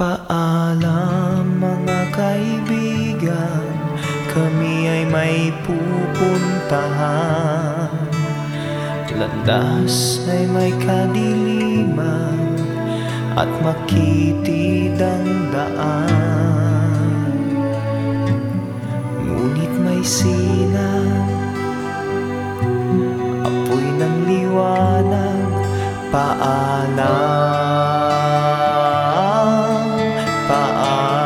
Paalam mga kaibigan. Kami ay may pupuntahan. Landas. Ay may kadiliman At makitid ang daan. Ngunit may silang Apoy ng liwanag. Paalam paa